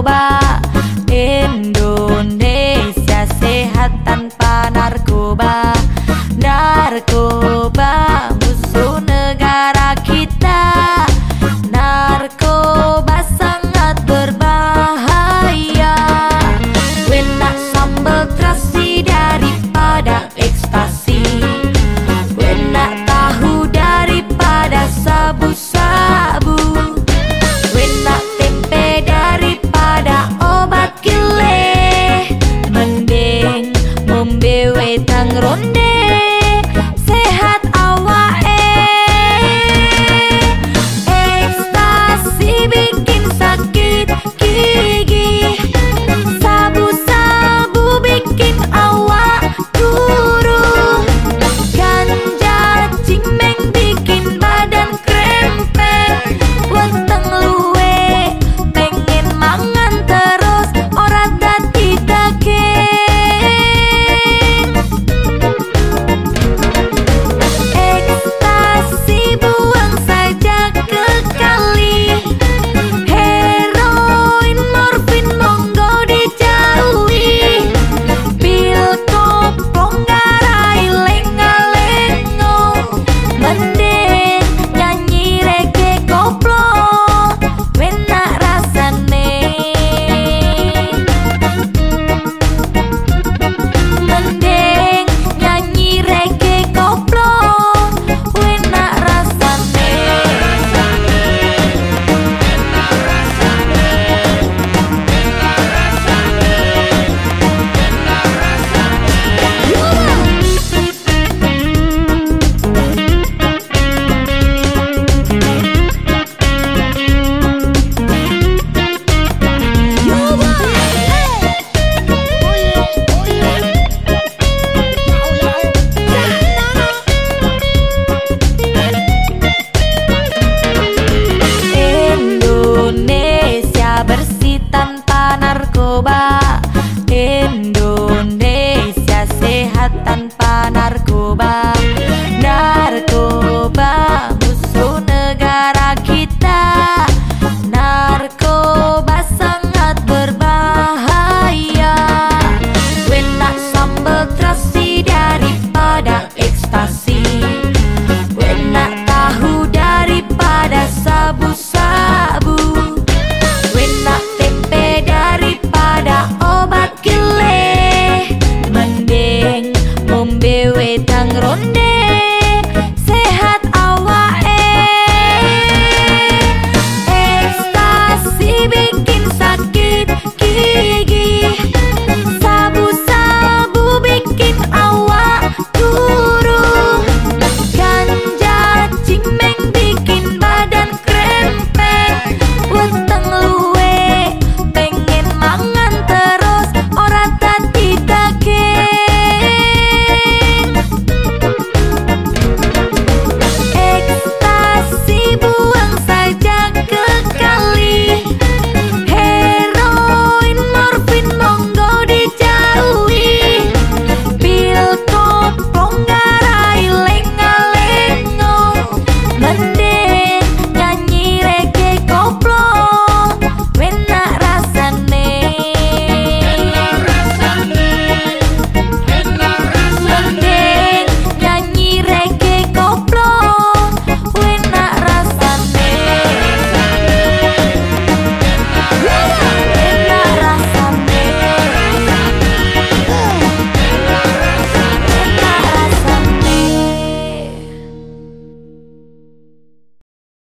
coba.